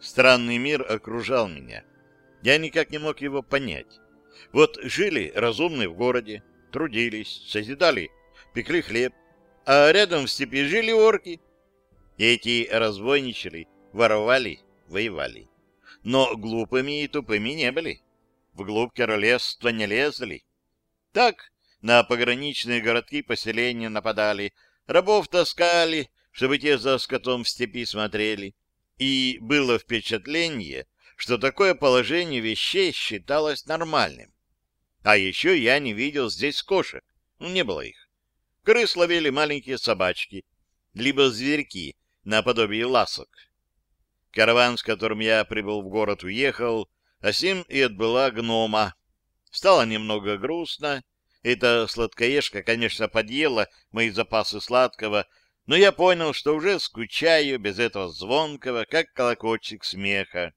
Странный мир окружал меня. Я никак не мог его понять. Вот жили разумные в городе, трудились, созидали, пекли хлеб, а рядом в степи жили орки. Эти разбойничали, воровали, воевали. Но глупыми и тупыми не были. Вглубь королевства не лезли. Так, на пограничные городки поселения нападали, рабов таскали, чтобы те за скотом в степи смотрели. И было впечатление, что такое положение вещей считалось нормальным. А еще я не видел здесь кошек, ну, не было их. Крыс ловили маленькие собачки, либо зверьки, наподобие ласок. Караван, с которым я прибыл в город, уехал, а сим и отбыла гнома. Стало немного грустно. Эта сладкоежка, конечно, подъела мои запасы сладкого, но я понял, что уже скучаю без этого звонкого, как колокольчик смеха.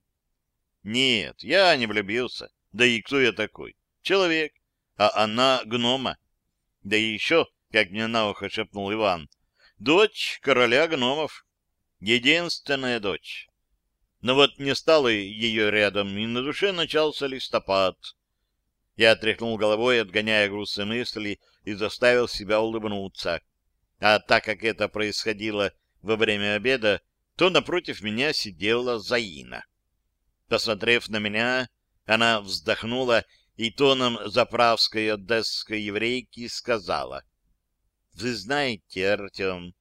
Нет, я не влюбился. Да и кто я такой? Человек. А она гнома. Да и еще, как мне на ухо шепнул Иван, дочь короля гномов. Единственная дочь. Но вот не стало ее рядом, и на душе начался листопад. Я тряхнул головой, отгоняя грустные мысли, и заставил себя улыбнуться. А так как это происходило во время обеда, то напротив меня сидела Заина. Посмотрев на меня, она вздохнула и тоном заправской одесской еврейки сказала. — Вы знаете, Артем,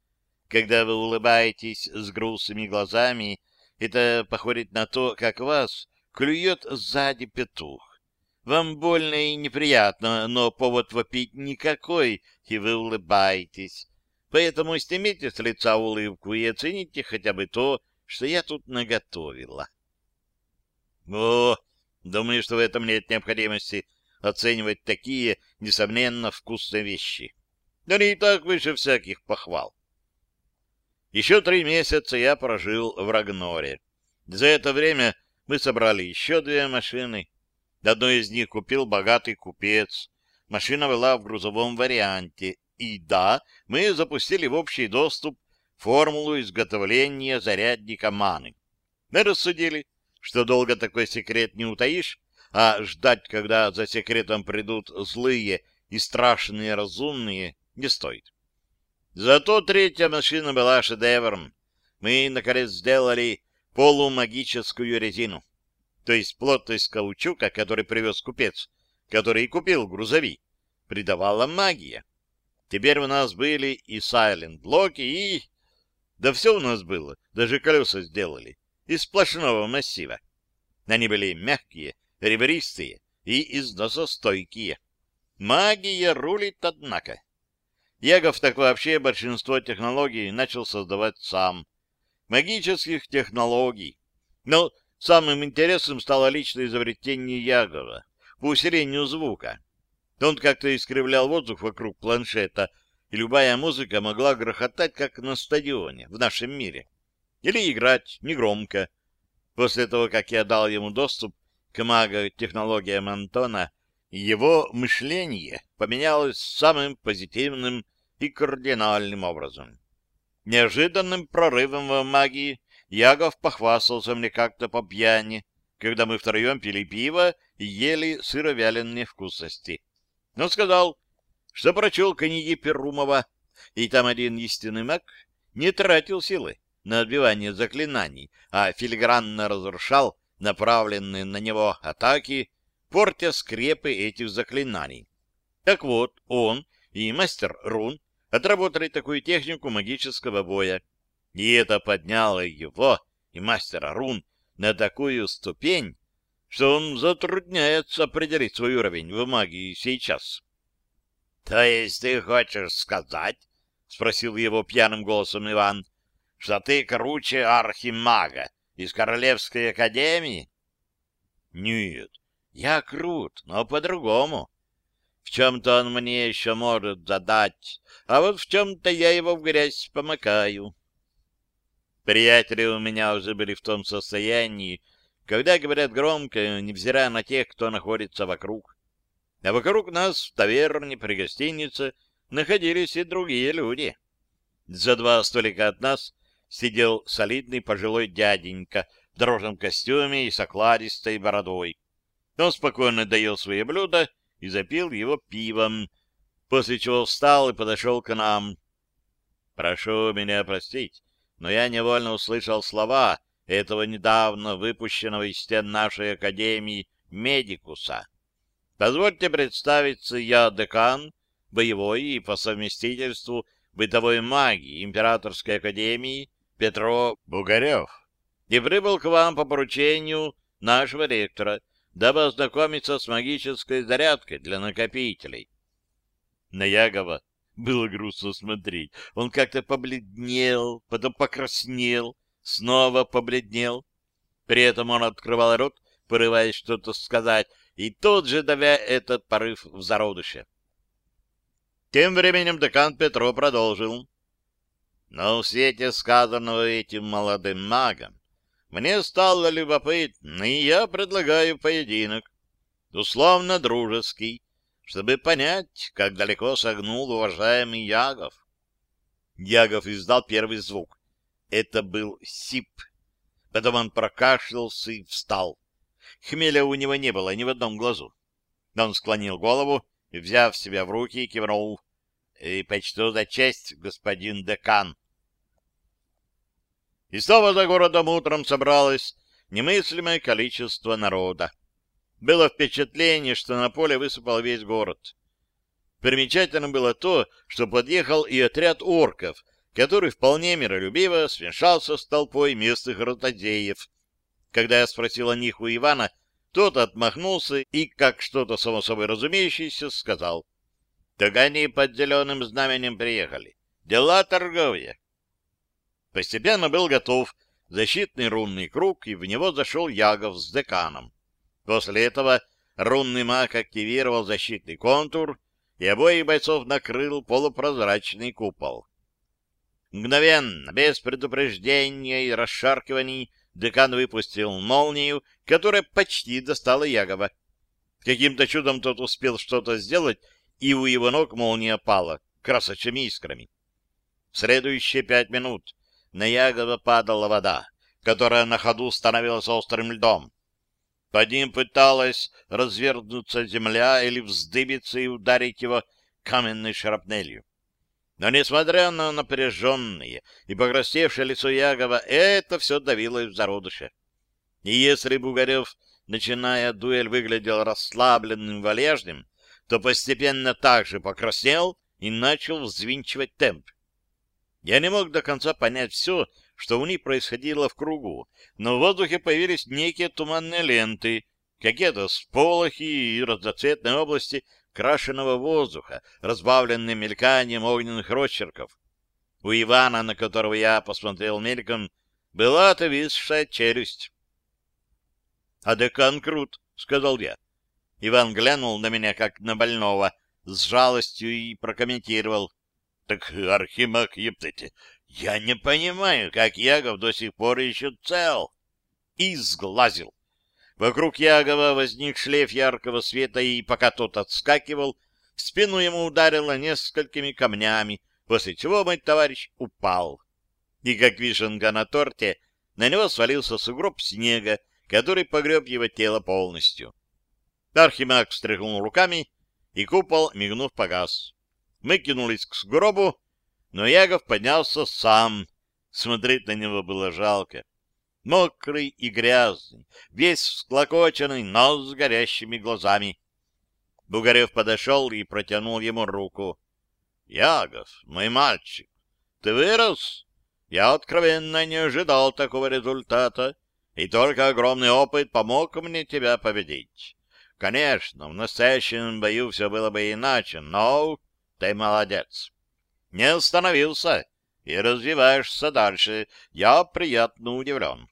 когда вы улыбаетесь с грустными глазами, это походит на то, как вас клюет сзади петух. Вам больно и неприятно, но повод вопить никакой, и вы улыбаетесь. Поэтому снимите с лица улыбку и оцените хотя бы то, что я тут наготовила. О, думаю, что в этом нет необходимости оценивать такие, несомненно, вкусные вещи. Да не и так выше всяких похвал. Еще три месяца я прожил в Рагноре. За это время мы собрали еще две машины. Одну из них купил богатый купец. Машина была в грузовом варианте. И да, мы запустили в общий доступ формулу изготовления зарядника маны. Мы рассудили, что долго такой секрет не утаишь, а ждать, когда за секретом придут злые и страшные разумные, не стоит. Зато третья машина была шедевром. Мы, наконец, сделали полумагическую резину, то есть плотность каучука, который привез купец, который и купил грузовик, придавала магия. Теперь у нас были и сайлент-блоки, и... Да все у нас было, даже колеса сделали, из сплошного массива. Они были мягкие, ребристые и износостойкие. Магия рулит, однако. Ягов так вообще большинство технологий начал создавать сам. Магических технологий. Но самым интересным стало личное изобретение Ягова по усилению звука. Он как-то искривлял воздух вокруг планшета, и любая музыка могла грохотать, как на стадионе в нашем мире. Или играть негромко. После того, как я дал ему доступ к маго-технологиям Антона, его мышление поменялось самым позитивным и кардинальным образом. Неожиданным прорывом в магии Ягов похвастался мне как-то по пьяни, когда мы втроем пили пиво и ели сыровяленые вкусности. Он сказал, что прочел книги Перумова, и там один истинный маг не тратил силы на отбивание заклинаний, а филигранно разрушал направленные на него атаки, портя скрепы этих заклинаний. Так вот, он и мастер рун отработали такую технику магического боя. И это подняло его и мастера рун на такую ступень, что он затрудняется определить свой уровень в магии сейчас. — То есть ты хочешь сказать, — спросил его пьяным голосом Иван, — что ты круче архимага из Королевской академии? — Нет, я крут, но по-другому. В чем-то он мне еще может задать, а вот в чем-то я его в грязь помыкаю. Приятели у меня уже были в том состоянии, когда говорят громко, невзирая на тех, кто находится вокруг. А вокруг нас в таверне при гостинице находились и другие люди. За два столика от нас сидел солидный пожилой дяденька в дорожном костюме и с окладистой бородой. Он спокойно доел свои блюда и запил его пивом, после чего встал и подошел к нам. «Прошу меня простить, но я невольно услышал слова этого недавно выпущенного из стен нашей академии медикуса. Позвольте представиться, я декан, боевой и по совместительству бытовой магии Императорской академии Петро Бугарев, и прибыл к вам по поручению нашего ректора, дабы ознакомиться с магической зарядкой для накопителей. На Ягова было грустно смотреть. Он как-то побледнел, потом покраснел, снова побледнел. При этом он открывал рот, порываясь что-то сказать, и тут же давя этот порыв в зародыше. Тем временем декан Петро продолжил. Но в свете сказанного этим молодым магом мне стало любопытно, и я предлагаю поединок, условно дружеский, чтобы понять, как далеко согнул уважаемый Ягов. Ягов издал первый звук. Это был сип. Потом он прокашлялся и встал. Хмеля у него не было ни в одном глазу. Он склонил голову и, взяв себя в руки, кивнул. «И почту за честь, господин декан!» И снова за городом утром собралось немыслимое количество народа. Было впечатление, что на поле высыпал весь город. Примечательно было то, что подъехал и отряд орков, который вполне миролюбиво смешался с толпой местных ротозеев. Когда я спросил о них у Ивана, тот отмахнулся и, как что-то само собой разумеющееся, сказал. — Так они под зеленым знаменем приехали. Дела торговые. Постепенно был готов защитный рунный круг, и в него зашел Ягов с деканом. После этого рунный маг активировал защитный контур, и обоих бойцов накрыл полупрозрачный купол. Мгновенно, без предупреждения и расшаркиваний, декан выпустил молнию, которая почти достала Ягова. Каким-то чудом тот успел что-то сделать, и у его ног молния пала красочными искрами. В следующие пять минут на Ягова падала вода, которая на ходу становилась острым льдом. Под ним пыталась развернуться земля или вздыбиться и ударить его каменной шрапнелью. Но, несмотря на напряженное и покрасневшее лицо Ягова, это все давило в зародыше. И если Бугарев, начиная дуэль, выглядел расслабленным, валежным, то постепенно также покраснел и начал взвинчивать темп. Я не мог до конца понять все, что у них происходило в кругу, но в воздухе появились некие туманные ленты, какие-то сполохи и разноцветные области крашеного воздуха, разбавленные мельканием огненных росчерков. У Ивана, на которого я посмотрел мельком, была отвисшая челюсть. — А декан крут, — сказал я. Иван глянул на меня, как на больного, с жалостью и прокомментировал. Так, Архимаг, ептайте, я не понимаю, как Ягов до сих пор еще цел. И сглазил. Вокруг Ягова возник шлейф яркого света, и пока тот отскакивал, в спину ему ударило несколькими камнями, после чего мой товарищ упал. И как вишенка на торте, на него свалился сугроб снега, который погреб его тело полностью. Архимаг встряхнул руками, и купол, мигнув, погас. Мы кинулись к гробу, но Ягов поднялся сам. Смотреть на него было жалко. Мокрый и грязный, весь всклокоченный, но с горящими глазами. Бугарев подошел и протянул ему руку. — Ягов, мой мальчик, ты вырос? Я откровенно не ожидал такого результата, и только огромный опыт помог мне тебя победить. Конечно, в настоящем бою все было бы иначе, но ты молодец. Не остановился и развиваешься дальше. Я приятно удивлен.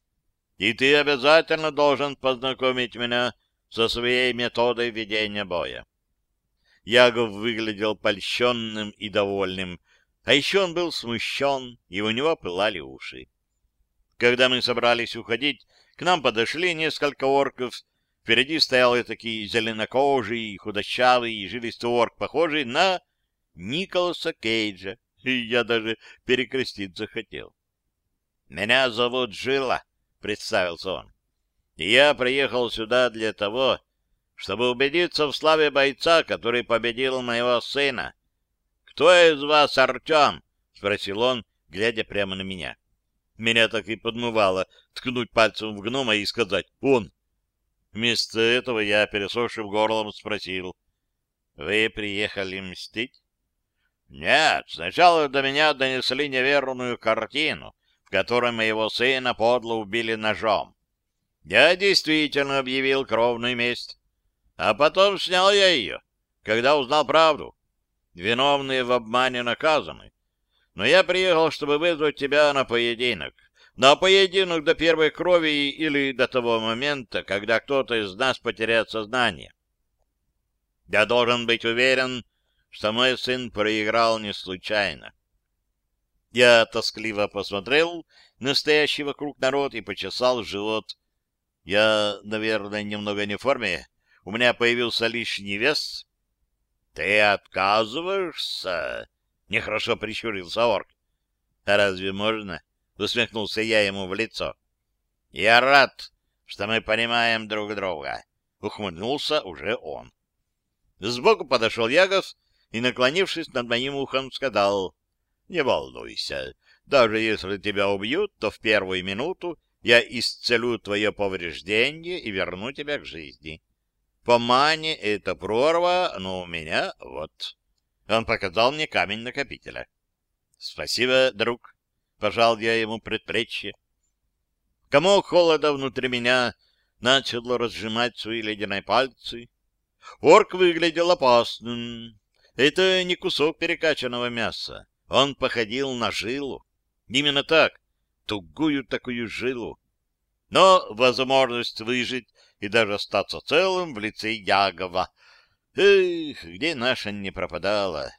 И ты обязательно должен познакомить меня со своей методой ведения боя. Ягов выглядел польщенным и довольным, а еще он был смущен, и у него пылали уши. Когда мы собрались уходить, к нам подошли несколько орков. Впереди стоял этакий зеленокожий, худощавый и жилистый орк, похожий на Николаса Кейджа, и я даже перекреститься хотел. «Меня зовут Жила», — представился он. «Я приехал сюда для того, чтобы убедиться в славе бойца, который победил моего сына. Кто из вас Артем?» — спросил он, глядя прямо на меня. Меня так и подмывало ткнуть пальцем в гнома и сказать «Он». Вместо этого я, пересохшим горлом, спросил «Вы приехали мстить?» «Нет, сначала до меня донесли неверную картину, в которой моего сына подло убили ножом. Я действительно объявил кровную месть, а потом снял я ее, когда узнал правду. Виновные в обмане наказаны. Но я приехал, чтобы вызвать тебя на поединок. На поединок до первой крови или до того момента, когда кто-то из нас потеряет сознание. Я должен быть уверен, что мой сын проиграл не случайно. Я тоскливо посмотрел на стоящий вокруг народ и почесал живот. Я, наверное, немного не в форме. У меня появился лишний вес. — Ты отказываешься? — нехорошо прищурился орк. — А разве можно? — усмехнулся я ему в лицо. — Я рад, что мы понимаем друг друга. — ухмыльнулся уже он. Сбоку подошел Ягов и, наклонившись над моим ухом, сказал, «Не волнуйся, даже если тебя убьют, то в первую минуту я исцелю твое повреждение и верну тебя к жизни. По мане это прорва, но у меня вот». Он показал мне камень накопителя. «Спасибо, друг», — пожал я ему предплечье. Комок холода внутри меня начал разжимать свои ледяные пальцы. Орк выглядел опасным. Это не кусок перекачанного мяса. Он походил на жилу. Именно так, тугую такую жилу. Но возможность выжить и даже остаться целым в лице Ягова. Эх, где наша не пропадала.